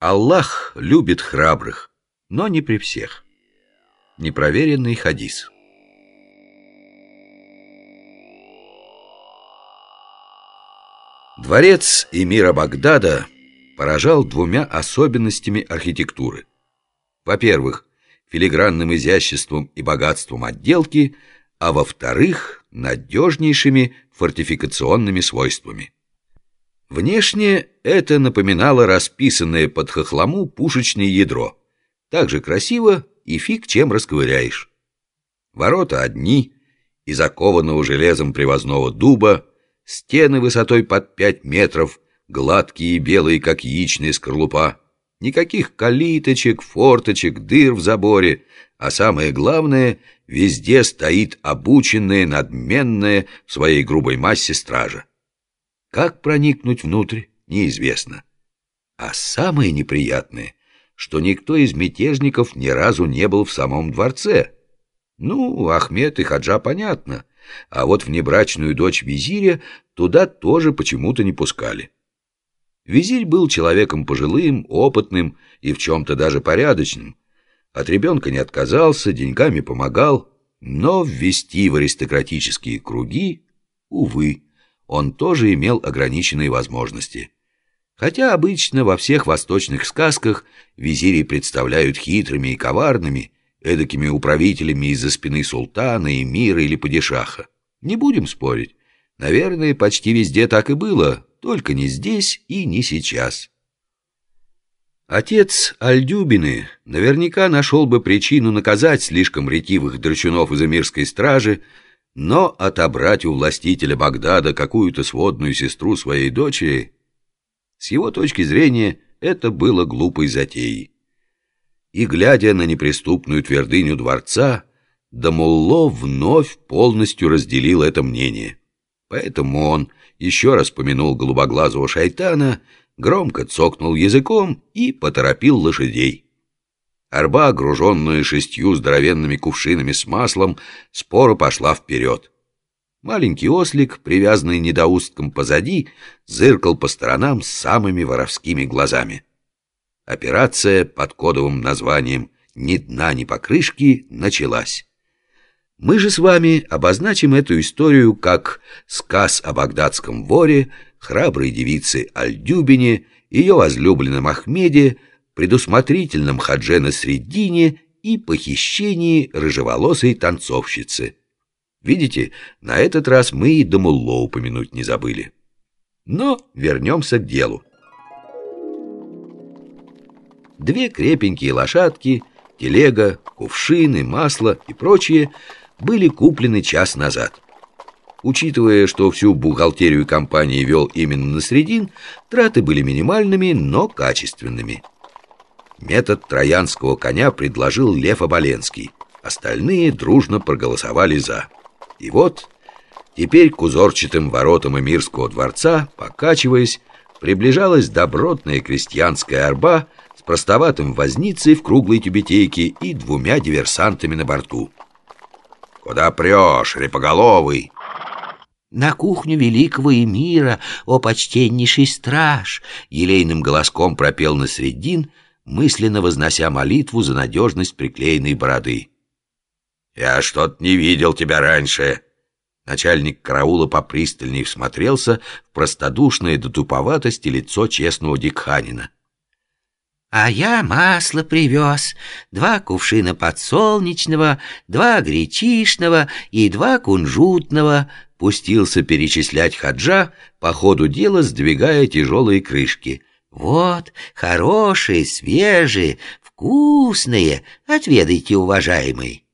Аллах любит храбрых, но не при всех. Непроверенный хадис. Дворец эмира Багдада поражал двумя особенностями архитектуры. Во-первых, филигранным изяществом и богатством отделки, а во-вторых, надежнейшими фортификационными свойствами. Внешне это напоминало расписанное под хохлому пушечное ядро. Так же красиво и фиг чем расковыряешь. Ворота одни, из окованного железом привозного дуба, стены высотой под пять метров, гладкие и белые, как яичная скорлупа. Никаких калиточек, форточек, дыр в заборе, а самое главное, везде стоит обученная, надменная в своей грубой массе стража. Как проникнуть внутрь, неизвестно. А самое неприятное, что никто из мятежников ни разу не был в самом дворце. Ну, Ахмед и Хаджа понятно, а вот внебрачную дочь визиря туда тоже почему-то не пускали. Визирь был человеком пожилым, опытным и в чем-то даже порядочным. От ребенка не отказался, деньгами помогал, но ввести в аристократические круги, увы, он тоже имел ограниченные возможности. Хотя обычно во всех восточных сказках визири представляют хитрыми и коварными, эдакими управителями из-за спины султана, эмира или падишаха. Не будем спорить. Наверное, почти везде так и было, только не здесь и не сейчас. Отец Альдюбины наверняка нашел бы причину наказать слишком ретивых драчунов из эмирской стражи, но отобрать у властителя Багдада какую-то сводную сестру своей дочери, с его точки зрения, это было глупой затеей. И, глядя на неприступную твердыню дворца, Дамулло вновь полностью разделил это мнение. Поэтому он еще раз помянул голубоглазого шайтана, громко цокнул языком и поторопил лошадей. Арба, груженная шестью здоровенными кувшинами с маслом, споро пошла вперед. Маленький ослик, привязанный недоустком позади, зыркал по сторонам с самыми воровскими глазами. Операция под кодовым названием «Ни дна, ни покрышки» началась. Мы же с вами обозначим эту историю как сказ о багдадском воре, храброй девице Альдюбине, ее возлюбленном Ахмеде, предусмотрительном Хадже на Средине и похищении рыжеволосой танцовщицы. Видите, на этот раз мы и Дамулло упомянуть не забыли. Но вернемся к делу. Две крепенькие лошадки, телега, кувшины, масло и прочее были куплены час назад. Учитывая, что всю бухгалтерию компании вел именно на средин, траты были минимальными, но качественными. Метод троянского коня предложил Лев Оболенский. Остальные дружно проголосовали «за». И вот теперь к узорчатым воротам Эмирского дворца, покачиваясь, приближалась добротная крестьянская арба с простоватым возницей в круглой тюбетейке и двумя диверсантами на борту. «Куда прешь, репоголовый?» «На кухню великого эмира, о почтеннейший страж!» Елейным голоском пропел на средин, мысленно вознося молитву за надежность приклеенной бороды. «Я что-то не видел тебя раньше!» Начальник караула попристальней всмотрелся в простодушное до туповатости лицо честного дикханина. А я масло привез, два кувшина подсолнечного, два гречишного и два кунжутного, пустился перечислять хаджа, по ходу дела сдвигая тяжелые крышки. Вот, хорошие, свежие, вкусные, отведайте, уважаемый.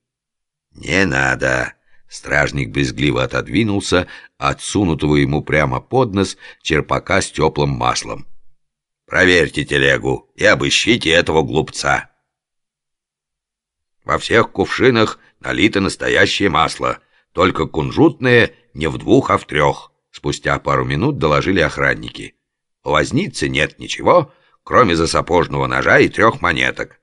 Не надо. Стражник брезгливо отодвинулся от сунутого ему прямо под нос черпака с теплым маслом. Проверьте телегу и обыщите этого глупца. Во всех кувшинах налито настоящее масло, только кунжутное не в двух, а в трех. Спустя пару минут доложили охранники. У возницы нет ничего, кроме засапожного ножа и трех монеток.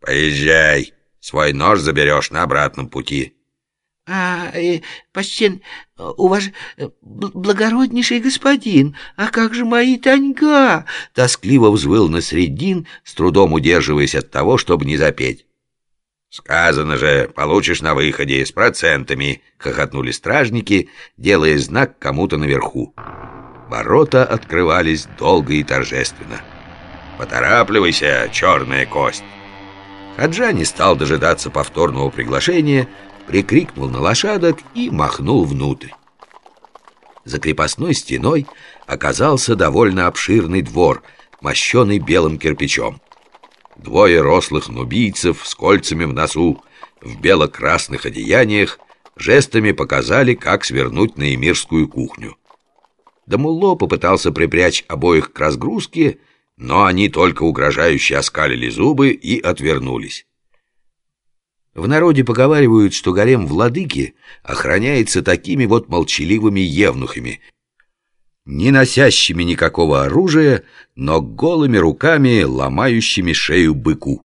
«Поезжай, свой нож заберешь на обратном пути». А, э, почтен, у вас э, благороднейший господин, а как же мои таньга? Тоскливо взвыл на средин, с трудом удерживаясь от того, чтобы не запеть. «Сказано же, получишь на выходе с процентами», — хохотнули стражники, делая знак кому-то наверху. Ворота открывались долго и торжественно. «Поторапливайся, черная кость!» Хаджа не стал дожидаться повторного приглашения, прикрикнул на лошадок и махнул внутрь. За крепостной стеной оказался довольно обширный двор, мощенный белым кирпичом. Двое рослых нубийцев с кольцами в носу, в бело-красных одеяниях, жестами показали, как свернуть на эмирскую кухню. Дамулло попытался припрячь обоих к разгрузке, но они только угрожающе оскалили зубы и отвернулись. В народе поговаривают, что гарем владыки охраняется такими вот молчаливыми евнухами, не носящими никакого оружия, но голыми руками ломающими шею быку.